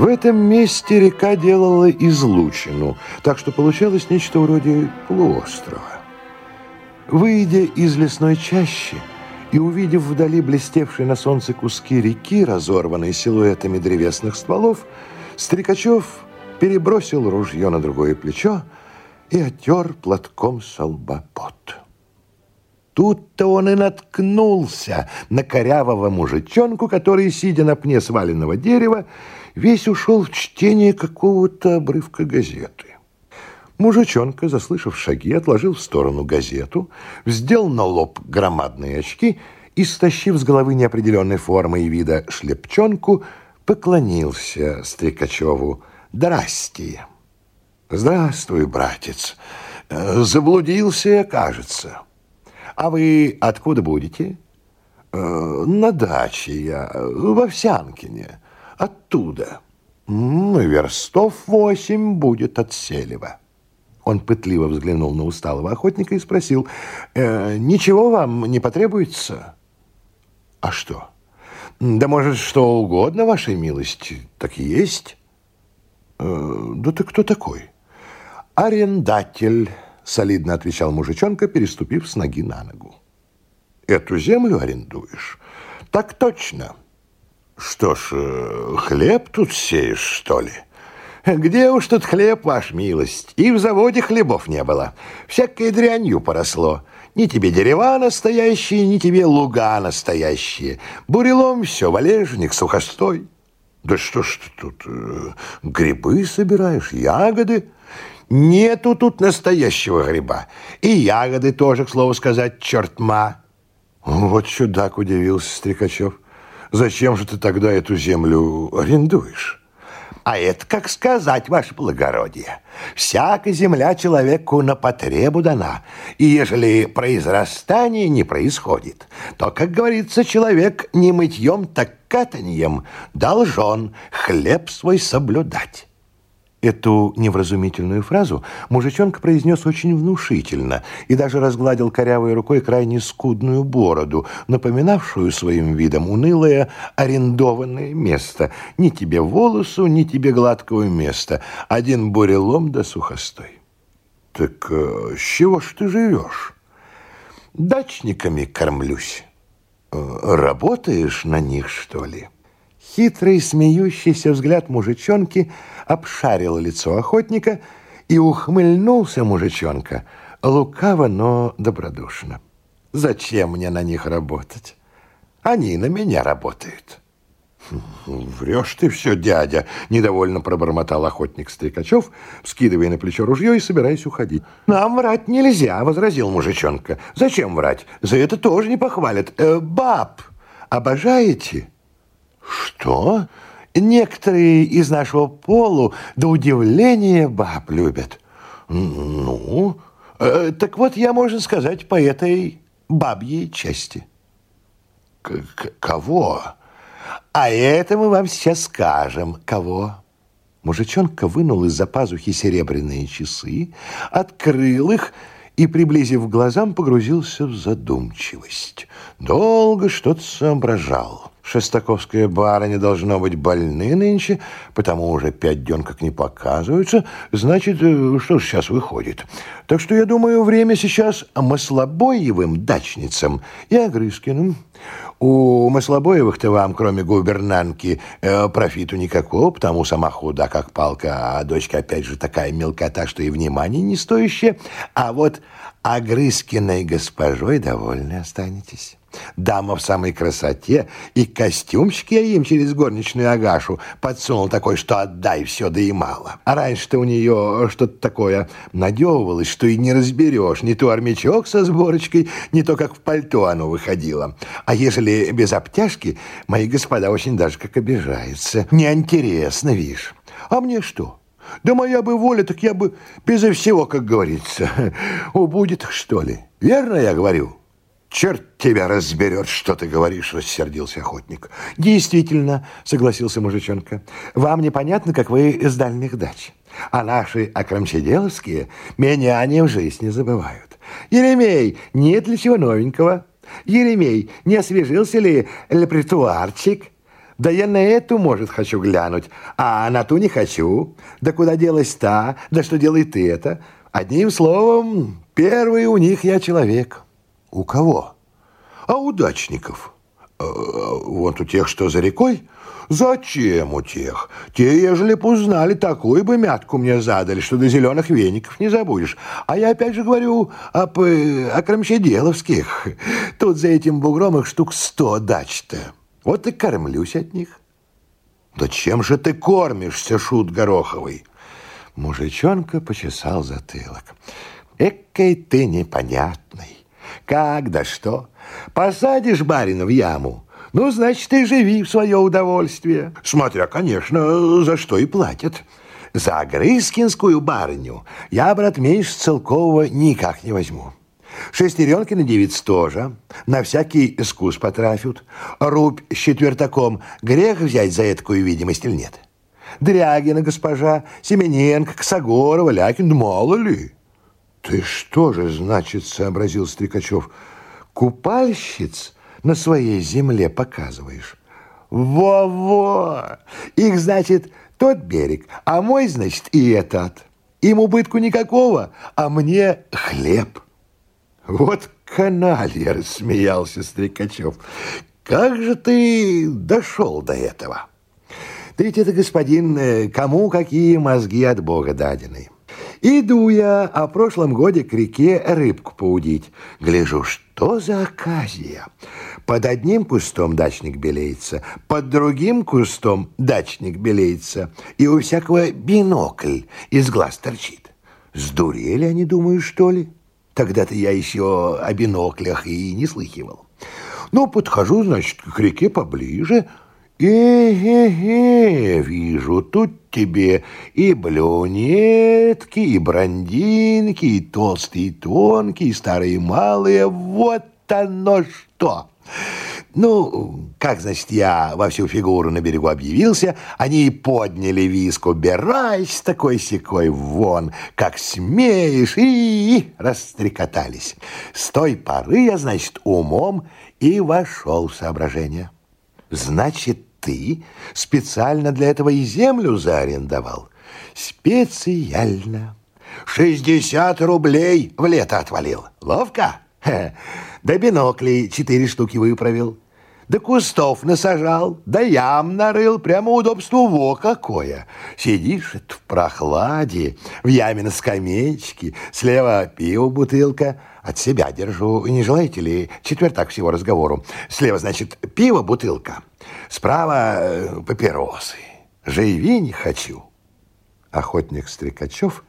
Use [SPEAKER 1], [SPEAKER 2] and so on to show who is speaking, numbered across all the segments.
[SPEAKER 1] В этом месте река делала излучину, так что получалось нечто вроде полуострова. Выйдя из лесной чащи и увидев вдали блестевшие на солнце куски реки, разорванные силуэтами древесных стволов, Стрекачев перебросил ружье на другое плечо и оттер платком со лба пот. Тут-то он и наткнулся на корявого мужичонку, который, сидя на пне сваленного дерева, весь ушел в чтение какого-то обрывка газеты. Мужичонка, заслышав шаги, отложил в сторону газету, вздел на лоб громадные очки и, стащив с головы неопределенной формы и вида шлепчонку, поклонился Стрекачеву. «Здрасте!» «Здравствуй, братец! Заблудился, кажется. А вы откуда будете?» «На даче я, в Овсянкине. Оттуда. Ну, верстов восемь будет от Селева». Он пытливо взглянул на усталого охотника и спросил, э, «Ничего вам не потребуется?» «А что?» «Да может, что угодно, вашей милости, так и есть». Э, «Да ты кто такой?» «Арендатель», — солидно отвечал мужичонка, переступив с ноги на ногу. «Эту землю арендуешь?» «Так точно». «Что ж, э, хлеб тут сеешь, что ли?» Где уж тут хлеб, ваш милость? И в заводе хлебов не было. Всякой дрянью поросло. Ни тебе дерева настоящие, ни тебе луга настоящие. Бурелом все, валежник, сухостой. Да что ж ты тут, э, грибы собираешь, ягоды? Нету тут настоящего гриба. И ягоды тоже, к слову сказать, чертма. Вот чудак удивился Стрекачев. Зачем же ты тогда эту землю арендуешь? А это, как сказать, ваше благородие, всякая земля человеку на потребу дана, и ежели произрастание не происходит, то, как говорится, человек не мытьем, так катаньем должен хлеб свой соблюдать. Эту невразумительную фразу мужичонка произнес очень внушительно и даже разгладил корявой рукой крайне скудную бороду, напоминавшую своим видом унылое арендованное место. Ни тебе волосу, ни тебе гладкого места. Один бурелом да сухостой. Так э, с чего ж ты живешь? Дачниками кормлюсь. Э, работаешь на них, что ли? Хитрый, смеющийся взгляд мужичонки обшарил лицо охотника и ухмыльнулся мужичонка, лукаво, но добродушно. «Зачем мне на них работать? Они на меня работают». «Врешь ты все, дядя!» – недовольно пробормотал охотник Стрекачев, скидывая на плечо ружье и собираясь уходить. «Нам врать нельзя!» – возразил мужичонка. «Зачем врать? За это тоже не похвалят. Э, баб обожаете?» Что? Некоторые из нашего полу до удивления баб любят. Ну, э, так вот я, можно сказать, по этой бабьей части. К -к Кого? А это мы вам сейчас скажем, кого. Мужичонка вынул из-за пазухи серебряные часы, открыл их и, приблизив глазам, погрузился в задумчивость. Долго что-то соображал. Шестаковская барыня должно быть больны нынче, потому уже пять дён как не показываются. Значит, э, что же сейчас выходит? Так что, я думаю, время сейчас Маслобоевым дачницам и Огрызкиным. У Маслобоевых-то вам, кроме губернанки, э, профиту никакого, потому сама худа, как палка, а дочка, опять же, такая мелкота, что и внимания не стоящая. А вот Огрызкиной госпожой довольны останетесь. Дама в самой красоте, и костюмчик я им через горничную Агашу подсунул такой, что отдай все, да и мало. А раньше-то у нее что-то такое надевывалось, что и не разберешь. Не то армячок со сборочкой, не то как в пальто оно выходило. А ежели без обтяжки, мои господа очень даже как обижаются. Неинтересно, видишь. А мне что? Да моя бы воля, так я бы безо всего, как говорится. Убудет, что ли? Верно я говорю?» «Черт тебя разберет, что ты говоришь», — рассердился охотник. «Действительно», — согласился мужичонка, — «вам непонятно, как вы из дальних дач. А наши окромчеделовские меня они в жизнь не забывают. Еремей, нет ли чего новенького? Еремей, не освежился ли лепритуарчик? Да я на эту, может, хочу глянуть, а на ту не хочу. Да куда делась та, да что делает это? Одним словом, первый у них я человек.
[SPEAKER 2] У кого?
[SPEAKER 1] А удачников.
[SPEAKER 2] Э, вот у тех, что за рекой?
[SPEAKER 1] Зачем у тех? Те, ежели б узнали, такую бы мятку мне задали, что до зеленых веников не забудешь. А я опять же говорю об, э, о Крамщеделовских. Тут за этим бугром их штук сто дач-то. Вот и кормлюсь от них.
[SPEAKER 2] Да чем же ты кормишься, шут Гороховый?
[SPEAKER 1] Мужичонка почесал затылок. Экой ты непонятный. Как да что? Посадишь барина в яму, ну, значит, ты живи в свое удовольствие. Смотря, конечно, за что и платят. За Грызкинскую барыню я, брат, меньше целкового никак не возьму. Шестеренки на девиц тоже. На всякий искус потрафят. Рубь с четвертаком грех взять за такую видимость или нет? Дрягина госпожа, Семененко, Косогорова, Лякин, мало ли.
[SPEAKER 2] Ты что же, значит, сообразил Стрекачев,
[SPEAKER 1] купальщиц на своей земле показываешь? Во-во! Их, значит, тот берег, а мой, значит, и этот. Им убытку никакого, а мне хлеб. Вот каналья, рассмеялся Стрекачев. Как же ты дошел до этого? Ты ведь это, господин, кому какие мозги от Бога дадены. Иду я о прошлом годе к реке рыбку поудить. Гляжу, что за оказия. Под одним кустом дачник белеется, под другим кустом дачник белеется, и у всякого бинокль из глаз торчит. Сдурели они, думаю, что ли? Тогда-то я еще о биноклях и не слыхивал. Ну, подхожу, значит, к реке поближе. Э-э-э, вижу, тут тебе и блюнетки, и брандинки, и толстые, и тонкие, и старые, и малые. Вот оно что! Ну, как, значит, я во всю фигуру на берегу объявился, они и подняли виску, берась такой-сякой вон, как смеешь, и, растрекотались. С той поры я, значит, умом и вошел в соображение. Значит, ты специально для этого и землю заарендовал? Специально. Шестьдесят рублей в лето отвалил. Ловко? Хе. Да бинокли четыре штуки выправил. Да кустов насажал, да ям нарыл, прямо удобство во какое. Сидишь в прохладе, в яме на скамеечке, слева пиво бутылка, от себя держу. Не желаете ли четвертак всего разговору? Слева, значит, пиво бутылка, справа э, папиросы. Живи не хочу. Охотник Стрекачев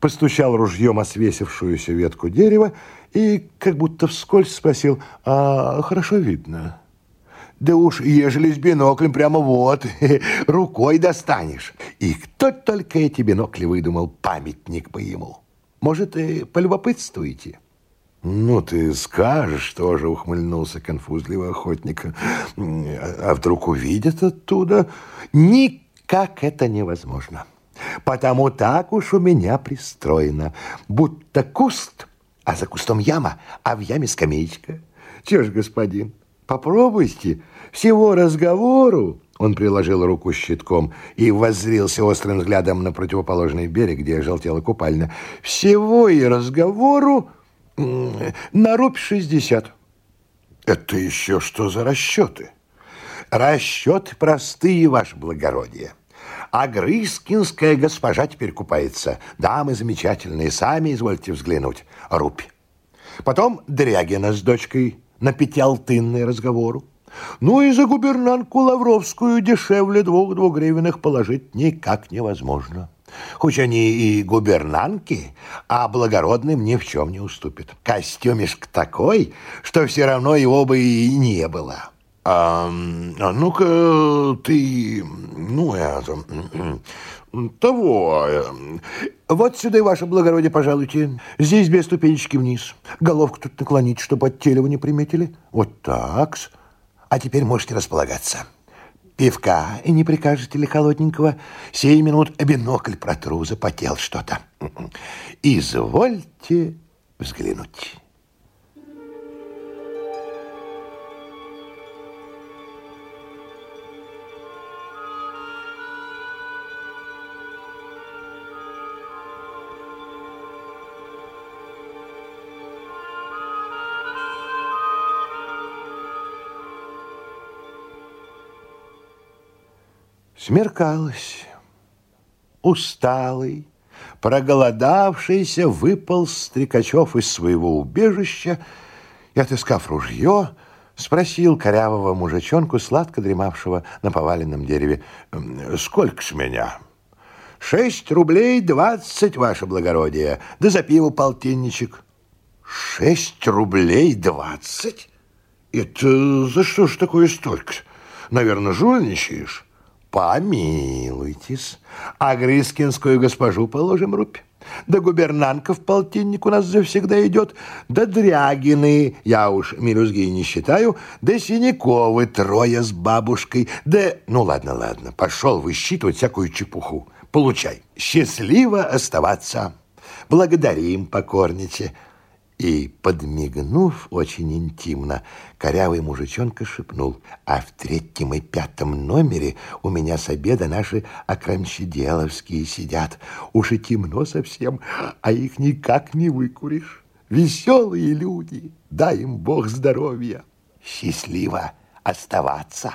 [SPEAKER 1] постучал ружьем о свесившуюся ветку дерева и как будто вскользь спросил, а хорошо видно? Да уж, ежели с биноклем прямо вот, рукой достанешь. И кто только эти бинокли выдумал, памятник бы ему. Может, и полюбопытствуете?
[SPEAKER 2] Ну, ты скажешь, тоже ухмыльнулся конфузливый охотник. А вдруг увидят оттуда?
[SPEAKER 1] Никак это невозможно. Потому так уж у меня пристроено. Будто куст, а за кустом яма, а в яме скамеечка. Чего ж, господин, попробуйте. Всего разговору он приложил руку щитком и воззрился острым взглядом на противоположный берег, где желтела купальня. Всего и разговору на рубь шестьдесят.
[SPEAKER 2] Это еще что за расчеты?
[SPEAKER 1] Расчеты простые, ваше благородие. А Грызкинская госпожа теперь купается. Дамы замечательные, сами извольте взглянуть. Рубь. Потом Дрягина с дочкой на пятиалтынный разговору. Ну и за губернанку Лавровскую дешевле двух двугривенных положить никак невозможно. Хоть они и губернанки, а благородным ни в чем не уступят. Костюмишк такой, что все равно его бы и не было.
[SPEAKER 2] А, а ну-ка ты, ну это, того. Э,
[SPEAKER 1] вот сюда, ваше благородие, пожалуйте. Здесь без ступенечки вниз. Головку тут наклонить, чтобы от телева не приметили. Вот так -с. А теперь можете располагаться. Пивка и не прикажете ли холодненького? Сей минут бинокль протру, запотел что-то. Извольте взглянуть. Смеркалось. Усталый, проголодавшийся, выпал Стрекачев из своего убежища и, отыскав ружье, спросил корявого мужичонку, сладко дремавшего на поваленном дереве, «Сколько с меня?» «Шесть рублей двадцать, ваше благородие, да за пиво полтинничек». «Шесть рублей двадцать? Это за что ж такое столько? Наверное, жульничаешь?» Помилуйтесь, а Грискинскую госпожу положим рубь. Да губернанка в полтинник у нас завсегда идет, да Дрягины, я уж мелюзги не считаю, да Синяковы трое с бабушкой, да... Ну, ладно, ладно, пошел высчитывать всякую чепуху. Получай. Счастливо оставаться. Благодарим, покорниче. И, подмигнув очень интимно, корявый мужичонка шепнул, а в третьем и пятом номере у меня с обеда наши окромщеделовские сидят. Уж и темно совсем, а их никак не выкуришь. Веселые люди, дай им Бог здоровья. Счастливо оставаться.